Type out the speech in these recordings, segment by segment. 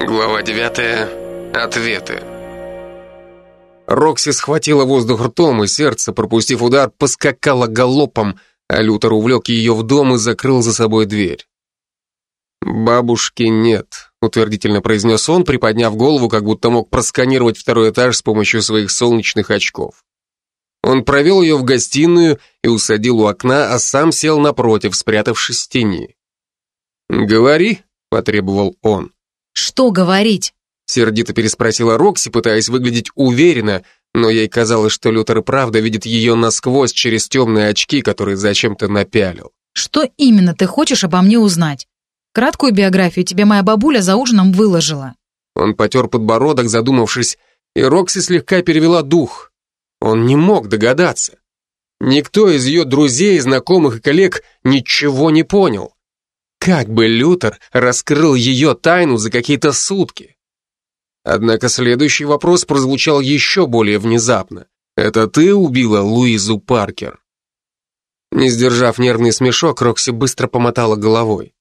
Глава 9. Ответы. Рокси схватила воздух ртом, и сердце, пропустив удар, поскакало галопом, а Лютер увлек ее в дом и закрыл за собой дверь. «Бабушки нет», — утвердительно произнес он, приподняв голову, как будто мог просканировать второй этаж с помощью своих солнечных очков. Он провел ее в гостиную и усадил у окна, а сам сел напротив, спрятавшись в тени. «Говори», — потребовал он. «Что говорить?» Сердито переспросила Рокси, пытаясь выглядеть уверенно, но ей казалось, что Лютер и правда видит ее насквозь через темные очки, которые зачем-то напялил. «Что именно ты хочешь обо мне узнать? Краткую биографию тебе моя бабуля за ужином выложила». Он потер подбородок, задумавшись, и Рокси слегка перевела дух. Он не мог догадаться. Никто из ее друзей, знакомых и коллег ничего не понял. Как бы Лютер раскрыл ее тайну за какие-то сутки? Однако следующий вопрос прозвучал еще более внезапно. «Это ты убила Луизу Паркер?» Не сдержав нервный смешок, Рокси быстро помотала головой.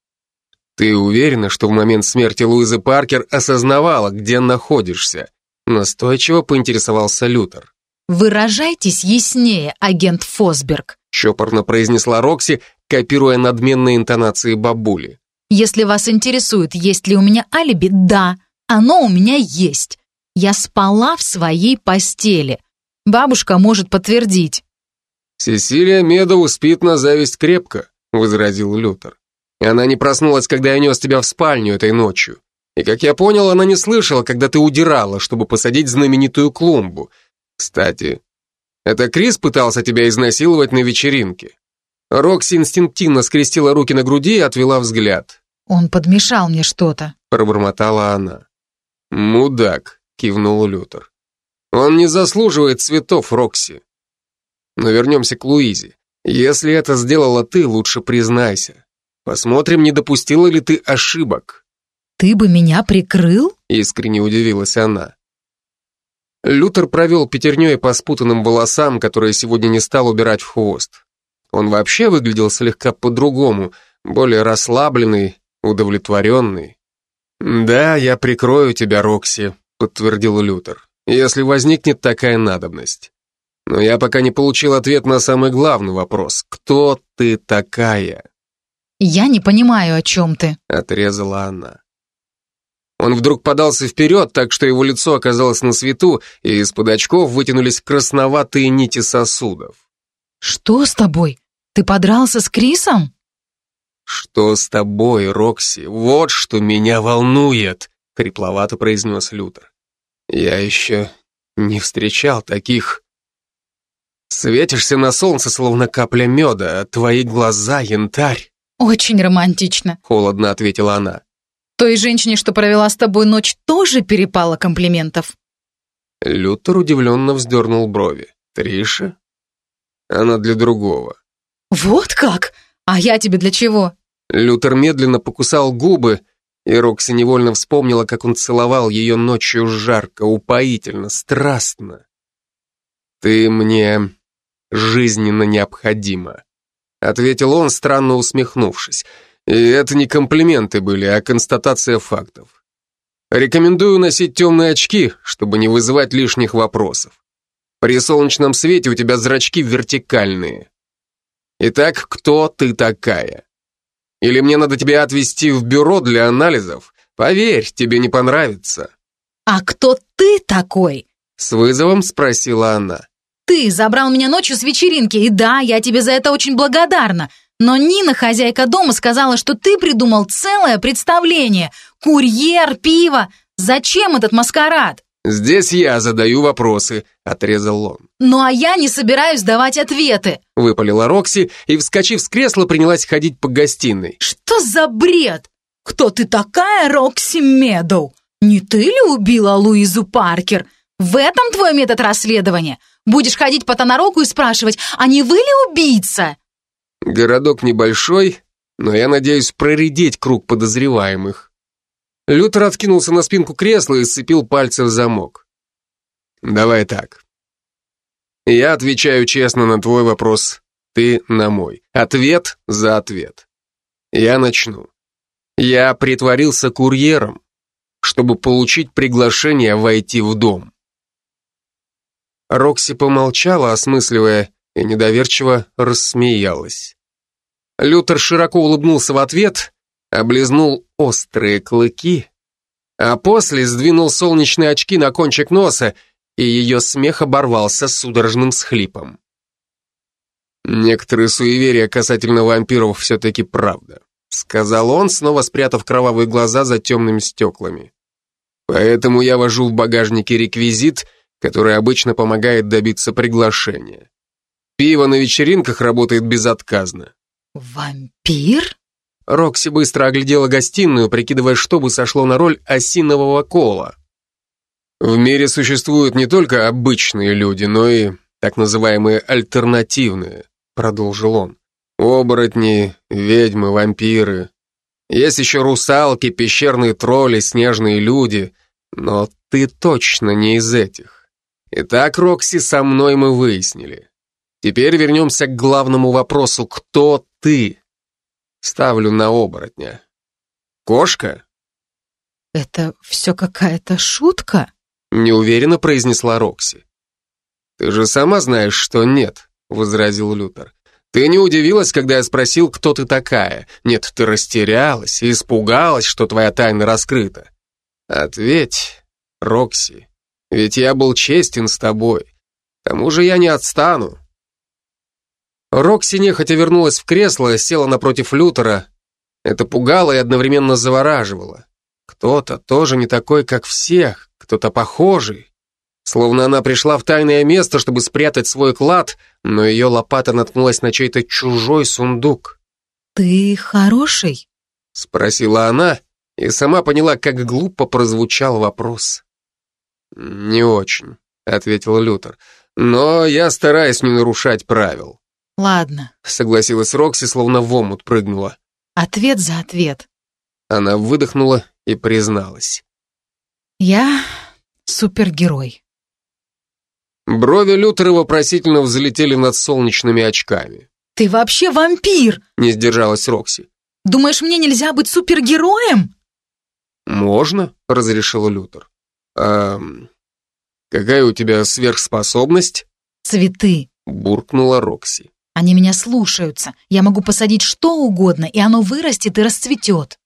«Ты уверена, что в момент смерти Луизы Паркер осознавала, где находишься?» Настойчиво поинтересовался Лютер. «Выражайтесь яснее, агент Фосберг», чопорно произнесла Рокси, копируя надменные интонации бабули. «Если вас интересует, есть ли у меня алиби, да, оно у меня есть. Я спала в своей постели. Бабушка может подтвердить». «Сесилия Медоу спит на зависть крепко», — возразил Лютер. «Она не проснулась, когда я нес тебя в спальню этой ночью. И, как я понял, она не слышала, когда ты удирала, чтобы посадить знаменитую клумбу. Кстати, это Крис пытался тебя изнасиловать на вечеринке?» Рокси инстинктивно скрестила руки на груди и отвела взгляд. «Он подмешал мне что-то», — пробормотала она. «Мудак», — кивнул Лютер. «Он не заслуживает цветов, Рокси. Но вернемся к Луизе. Если это сделала ты, лучше признайся. Посмотрим, не допустила ли ты ошибок». «Ты бы меня прикрыл?» — искренне удивилась она. Лютер провел пятерней по спутанным волосам, которые сегодня не стал убирать в хвост. Он вообще выглядел слегка по-другому, более расслабленный, удовлетворенный. «Да, я прикрою тебя, Рокси», — подтвердил Лютер, «если возникнет такая надобность. Но я пока не получил ответ на самый главный вопрос. Кто ты такая?» «Я не понимаю, о чем ты», — отрезала она. Он вдруг подался вперед, так что его лицо оказалось на свету, и из-под очков вытянулись красноватые нити сосудов. «Что с тобой? Ты подрался с Крисом?» «Что с тобой, Рокси? Вот что меня волнует!» — хрипловато произнес Лютер. «Я еще не встречал таких...» «Светишься на солнце, словно капля меда, а твои глаза — янтарь». «Очень романтично», — холодно ответила она. «Той женщине, что провела с тобой ночь, тоже перепало комплиментов?» Лютер удивленно вздернул брови. «Триша? Она для другого». «Вот как? А я тебе для чего?» Лютер медленно покусал губы, и Рокси невольно вспомнила, как он целовал ее ночью жарко, упоительно, страстно. «Ты мне жизненно необходима», — ответил он, странно усмехнувшись. И это не комплименты были, а констатация фактов. Рекомендую носить темные очки, чтобы не вызывать лишних вопросов. При солнечном свете у тебя зрачки вертикальные. Итак, кто ты такая? Или мне надо тебя отвезти в бюро для анализов? Поверь, тебе не понравится. А кто ты такой? С вызовом спросила она. Ты забрал меня ночью с вечеринки, и да, я тебе за это очень благодарна. Но Нина, хозяйка дома, сказала, что ты придумал целое представление. Курьер, пиво. Зачем этот маскарад? «Здесь я задаю вопросы», — отрезал он. «Ну а я не собираюсь давать ответы», — выпалила Рокси и, вскочив с кресла, принялась ходить по гостиной. «Что за бред? Кто ты такая, Рокси Медоу? Не ты ли убила Луизу Паркер? В этом твой метод расследования? Будешь ходить по Тонароку и спрашивать, а не вы ли убийца?» «Городок небольшой, но я надеюсь проредить круг подозреваемых». Лютер откинулся на спинку кресла и сцепил пальцы в замок. «Давай так. Я отвечаю честно на твой вопрос, ты на мой. Ответ за ответ. Я начну. Я притворился курьером, чтобы получить приглашение войти в дом. Рокси помолчала, осмысливая, и недоверчиво рассмеялась. Лютер широко улыбнулся в ответ, облизнул острые клыки, а после сдвинул солнечные очки на кончик носа, и ее смех оборвался судорожным схлипом. Некоторые суеверия касательно вампиров все-таки правда, сказал он, снова спрятав кровавые глаза за темными стеклами. Поэтому я вожу в багажнике реквизит, который обычно помогает добиться приглашения. Пиво на вечеринках работает безотказно. Вампир? Рокси быстро оглядела гостиную, прикидывая, что бы сошло на роль осинового кола. В мире существуют не только обычные люди, но и так называемые альтернативные, продолжил он. Оборотни, ведьмы, вампиры. Есть еще русалки, пещерные тролли, снежные люди, но ты точно не из этих. Итак, Рокси, со мной мы выяснили. Теперь вернемся к главному вопросу. Кто ты? Ставлю на оборотня. Кошка? Это все какая-то шутка? Неуверенно произнесла Рокси. Ты же сама знаешь, что нет, возразил Лютер. Ты не удивилась, когда я спросил, кто ты такая? Нет, ты растерялась и испугалась, что твоя тайна раскрыта. Ответь, Рокси, ведь я был честен с тобой. К тому же я не отстану. Рокси нехотя вернулась в кресло, села напротив Лютера. Это пугало и одновременно завораживало. Кто-то тоже не такой, как всех, кто-то похожий. Словно она пришла в тайное место, чтобы спрятать свой клад, но ее лопата наткнулась на чей-то чужой сундук. «Ты хороший?» — спросила она, и сама поняла, как глупо прозвучал вопрос. «Не очень», — ответил Лютер, «но я стараюсь не нарушать правил». «Ладно», — согласилась Рокси, словно в омут прыгнула. «Ответ за ответ». Она выдохнула и призналась. «Я супергерой». Брови Лютера вопросительно взлетели над солнечными очками. «Ты вообще вампир!» — не сдержалась Рокси. «Думаешь, мне нельзя быть супергероем?» «Можно», — разрешил Лютер. «А какая у тебя сверхспособность?» «Цветы», — буркнула Рокси. «Они меня слушаются. Я могу посадить что угодно, и оно вырастет и расцветет».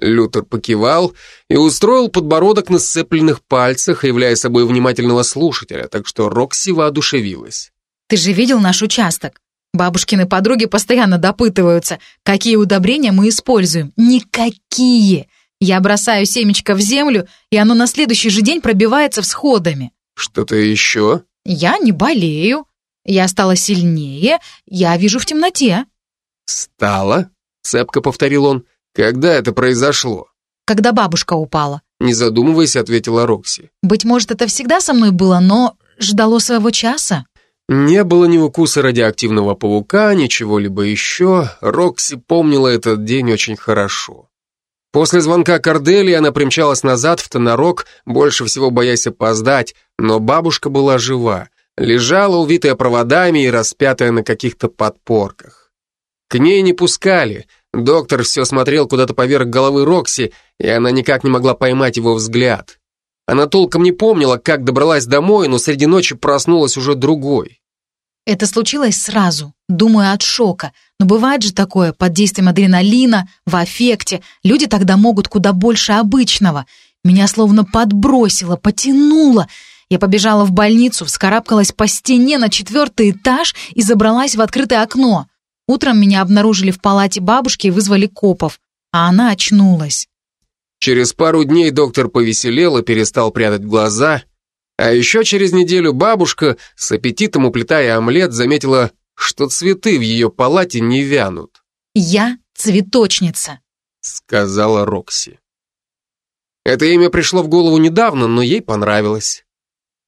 Лютер покивал и устроил подбородок на сцепленных пальцах, являя собой внимательного слушателя, так что Рокси воодушевилась. «Ты же видел наш участок? Бабушкины подруги постоянно допытываются, какие удобрения мы используем. Никакие! Я бросаю семечко в землю, и оно на следующий же день пробивается всходами. Что-то еще? Я не болею. Я стала сильнее, я вижу в темноте. Стала? Цепко повторил он. Когда это произошло? Когда бабушка упала. Не задумываясь, ответила Рокси. Быть может, это всегда со мной было, но ждало своего часа. Не было ни укуса радиоактивного паука, ничего либо еще. Рокси помнила этот день очень хорошо. После звонка Кордели она примчалась назад в Тонорок, больше всего боясь опоздать, но бабушка была жива, лежала, увитая проводами и распятая на каких-то подпорках. К ней не пускали, доктор все смотрел куда-то поверх головы Рокси, и она никак не могла поймать его взгляд. Она толком не помнила, как добралась домой, но среди ночи проснулась уже другой. Это случилось сразу, думаю, от шока. Но бывает же такое, под действием адреналина, в аффекте. Люди тогда могут куда больше обычного. Меня словно подбросило, потянуло. Я побежала в больницу, вскарабкалась по стене на четвертый этаж и забралась в открытое окно. Утром меня обнаружили в палате бабушки и вызвали копов, а она очнулась. Через пару дней доктор повеселел и перестал прятать глаза – а еще через неделю бабушка, с аппетитом уплетая омлет, заметила, что цветы в ее палате не вянут. «Я цветочница», — сказала Рокси. Это имя пришло в голову недавно, но ей понравилось.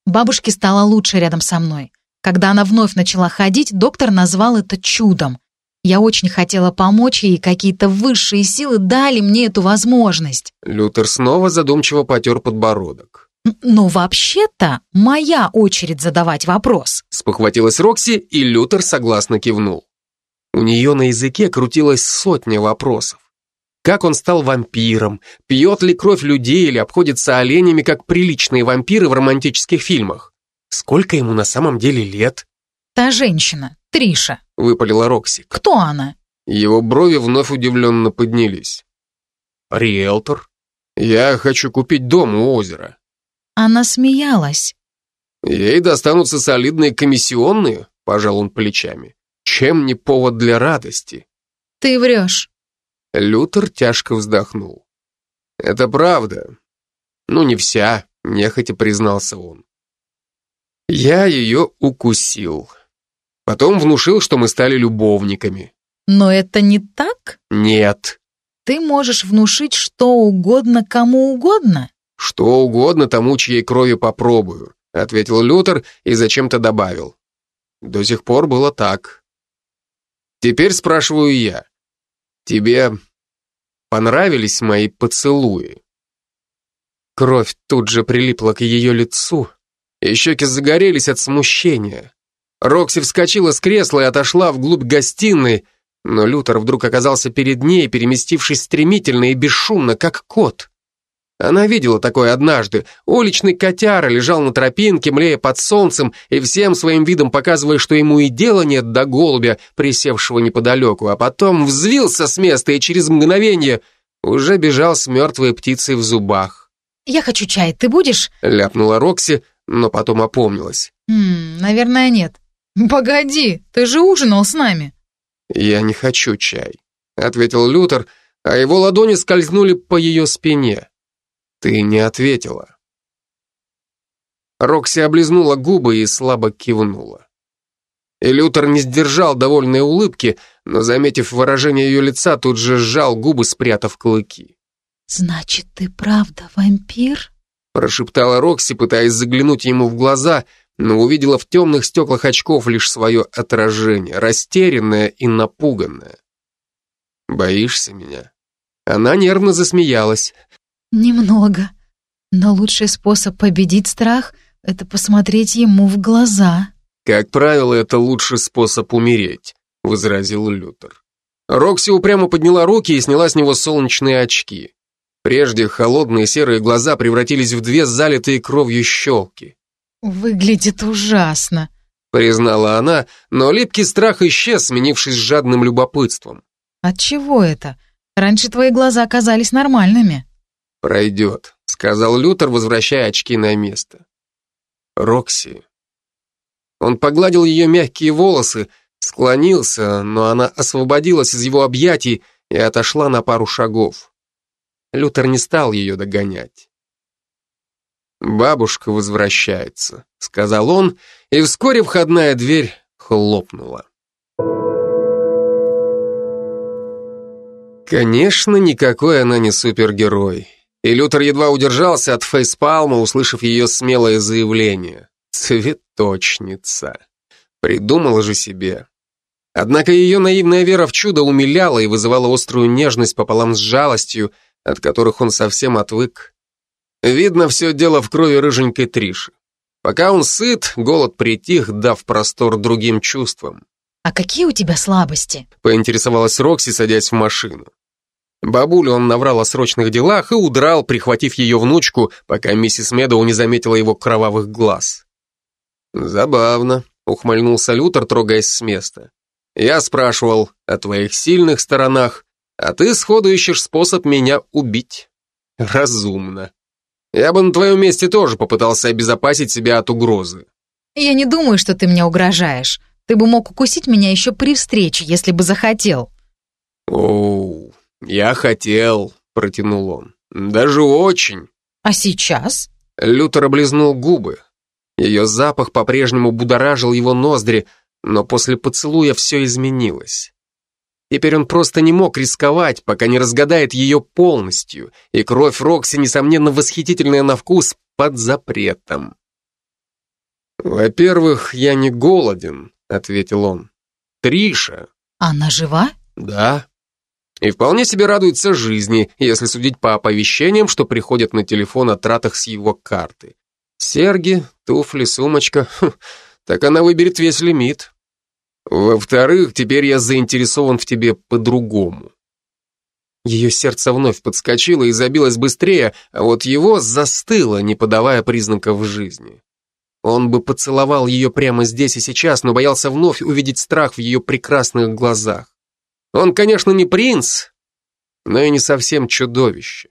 Бабушке стало лучше рядом со мной. Когда она вновь начала ходить, доктор назвал это чудом. Я очень хотела помочь ей, и какие-то высшие силы дали мне эту возможность. Лютер снова задумчиво потер подбородок. «Но вообще-то моя очередь задавать вопрос», — спохватилась Рокси, и Лютер согласно кивнул. У нее на языке крутилась сотня вопросов. Как он стал вампиром? Пьет ли кровь людей или обходится оленями, как приличные вампиры в романтических фильмах? Сколько ему на самом деле лет? Та женщина, Триша. Выпалила Рокси. Кто она? Его брови вновь удивленно поднялись. Риэлтор. Я хочу купить дом у озера. Она смеялась. Ей достанутся солидные комиссионные, пожал он плечами. Чем не повод для радости? Ты врешь. Лютер тяжко вздохнул. Это правда. Ну, не вся, нехотя признался он. Я ее укусил. Потом внушил, что мы стали любовниками. Но это не так? Нет. Ты можешь внушить что угодно кому угодно? Что угодно тому, чьей кровью попробую, ответил Лютер и зачем-то добавил. До сих пор было так. Теперь спрашиваю я. Тебе понравились мои поцелуи? Кровь тут же прилипла к ее лицу, и щеки загорелись от смущения. Рокси вскочила с кресла и отошла вглубь гостиной, но Лютер вдруг оказался перед ней, переместившись стремительно и бесшумно, как кот. Она видела такое однажды. Уличный котяра лежал на тропинке, млея под солнцем, и всем своим видом показывая, что ему и дела нет до голубя, присевшего неподалеку, а потом взвился с места и через мгновение уже бежал с мертвой птицей в зубах. «Я хочу чай, ты будешь?» — ляпнула Рокси, но потом опомнилась. «Хм, наверное, нет». «Погоди, ты же ужинал с нами». «Я не хочу чай», — ответил Лютер, а его ладони скользнули по ее спине. «Ты не ответила». Рокси облизнула губы и слабо кивнула. И Лютер не сдержал довольной улыбки, но, заметив выражение ее лица, тут же сжал губы, спрятав клыки. «Значит, ты правда вампир?» прошептала Рокси, пытаясь заглянуть ему в глаза, но увидела в темных стеклах очков лишь свое отражение, растерянное и напуганное. «Боишься меня?» Она нервно засмеялась. «Немного. Но лучший способ победить страх — это посмотреть ему в глаза». «Как правило, это лучший способ умереть», — возразил Лютер. Рокси упрямо подняла руки и сняла с него солнечные очки. Прежде холодные серые глаза превратились в две залитые кровью щелки. «Выглядит ужасно», — признала она, но липкий страх исчез, сменившись жадным любопытством. «От чего это? Раньше твои глаза казались нормальными». «Пройдет», — сказал Лютер, возвращая очки на место. «Рокси». Он погладил ее мягкие волосы, склонился, но она освободилась из его объятий и отошла на пару шагов. Лютер не стал ее догонять. «Бабушка возвращается», — сказал он, и вскоре входная дверь хлопнула. Конечно, никакой она не супергерой. И Лютер едва удержался от фейспалма, услышав ее смелое заявление. Цветочница. Придумала же себе. Однако ее наивная вера в чудо умиляла и вызывала острую нежность пополам с жалостью, от которых он совсем отвык. Видно, все дело в крови рыженькой Триши. Пока он сыт, голод притих, дав простор другим чувствам. «А какие у тебя слабости?» поинтересовалась Рокси, садясь в машину. Бабулю он наврал о срочных делах и удрал, прихватив ее внучку, пока миссис Медоу не заметила его кровавых глаз. «Забавно», — ухмыльнулся Лютер, трогаясь с места. «Я спрашивал о твоих сильных сторонах, а ты сходу ищешь способ меня убить. Разумно. Я бы на твоем месте тоже попытался обезопасить себя от угрозы. Я не думаю, что ты мне угрожаешь. Ты бы мог укусить меня еще при встрече, если бы захотел. Оу, я хотел, протянул он. Даже очень. А сейчас? Лютер облизнул губы. Ее запах по-прежнему будоражил его ноздри, но после поцелуя все изменилось. Теперь он просто не мог рисковать, пока не разгадает ее полностью, и кровь Рокси, несомненно, восхитительная на вкус, под запретом. «Во-первых, я не голоден», — ответил он. «Триша». «Она жива?» «Да». И вполне себе радуется жизни, если судить по оповещениям, что приходят на телефон о тратах с его карты. Серьги, туфли, сумочка. Хм, так она выберет весь лимит. Во-вторых, теперь я заинтересован в тебе по-другому. Ее сердце вновь подскочило и забилось быстрее, а вот его застыло, не подавая признаков жизни. Он бы поцеловал ее прямо здесь и сейчас, но боялся вновь увидеть страх в ее прекрасных глазах. Он, конечно, не принц, но и не совсем чудовище.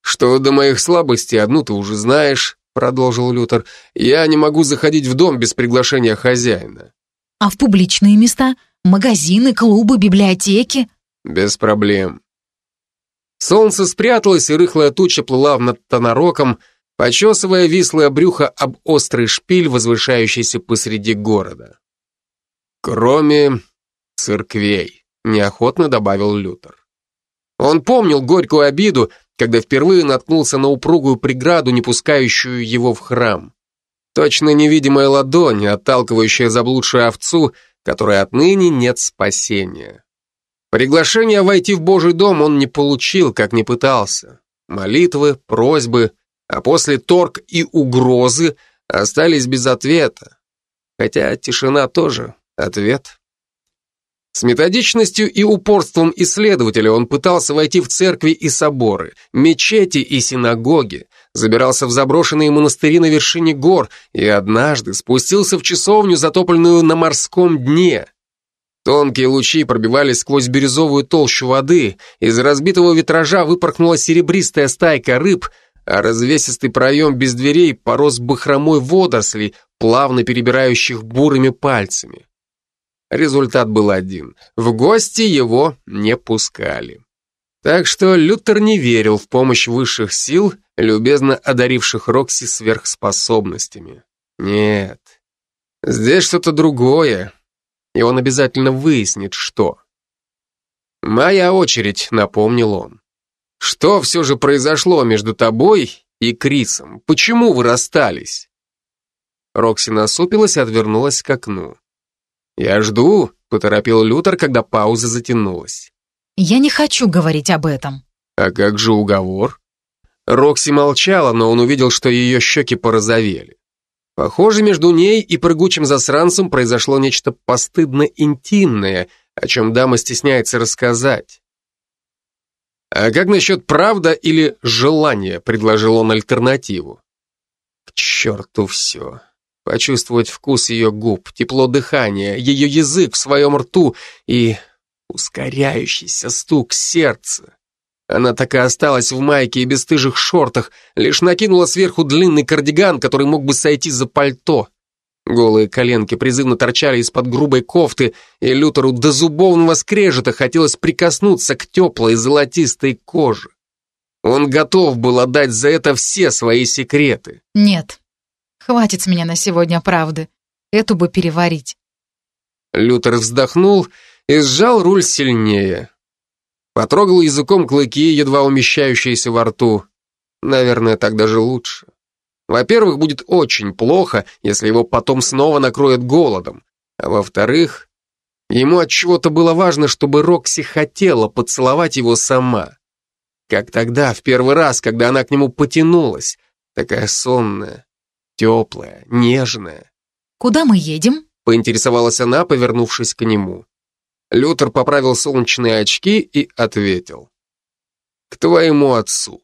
«Что до моих слабостей, одну ты уже знаешь», — продолжил Лютер. «Я не могу заходить в дом без приглашения хозяина». «А в публичные места? Магазины, клубы, библиотеки?» «Без проблем». Солнце спряталось, и рыхлая туча плыла над Тонороком, почесывая вислое брюхо об острый шпиль, возвышающийся посреди города. «Кроме церквей», — неохотно добавил Лютер. Он помнил горькую обиду, когда впервые наткнулся на упругую преграду, не пускающую его в храм. Точно невидимая ладонь, отталкивающая заблудшую овцу, которой отныне нет спасения. Приглашение войти в Божий дом он не получил, как не пытался. Молитвы, просьбы, а после торг и угрозы остались без ответа. Хотя тишина тоже ответ. С методичностью и упорством исследователя он пытался войти в церкви и соборы, мечети и синагоги, забирался в заброшенные монастыри на вершине гор и однажды спустился в часовню, затопленную на морском дне. Тонкие лучи пробивались сквозь бирюзовую толщу воды, из разбитого витража выпорхнула серебристая стайка рыб, а развесистый проем без дверей порос бахромой водорослей, плавно перебирающих бурыми пальцами. Результат был один. В гости его не пускали. Так что Лютер не верил в помощь высших сил, любезно одаривших Рокси сверхспособностями. Нет, здесь что-то другое, и он обязательно выяснит, что. «Моя очередь», — напомнил он. «Что все же произошло между тобой и Крисом? Почему вы расстались?» Рокси насупилась и отвернулась к окну. «Я жду», — поторопил Лютер, когда пауза затянулась. «Я не хочу говорить об этом». «А как же уговор?» Рокси молчала, но он увидел, что ее щеки порозовели. Похоже, между ней и прыгучим засранцем произошло нечто постыдно интимное, о чем дама стесняется рассказать. «А как насчет правда или желания?» — предложил он альтернативу. «К черту все почувствовать вкус ее губ, тепло дыхания, ее язык в своем рту и ускоряющийся стук сердца. Она так и осталась в майке и бесстыжих шортах, лишь накинула сверху длинный кардиган, который мог бы сойти за пальто. Голые коленки призывно торчали из-под грубой кофты, и Лютеру до зубовного скрежета хотелось прикоснуться к теплой золотистой коже. Он готов был отдать за это все свои секреты. Нет, Хватит с меня на сегодня правды. Эту бы переварить. Лютер вздохнул и сжал руль сильнее. Потрогал языком клыки, едва умещающиеся во рту. Наверное, так даже лучше. Во-первых, будет очень плохо, если его потом снова накроет голодом. А во-вторых, ему от чего-то было важно, чтобы Рокси хотела поцеловать его сама. Как тогда, в первый раз, когда она к нему потянулась, такая сонная, теплая, нежная. «Куда мы едем?» — поинтересовалась она, повернувшись к нему. Лютер поправил солнечные очки и ответил. «К твоему отцу».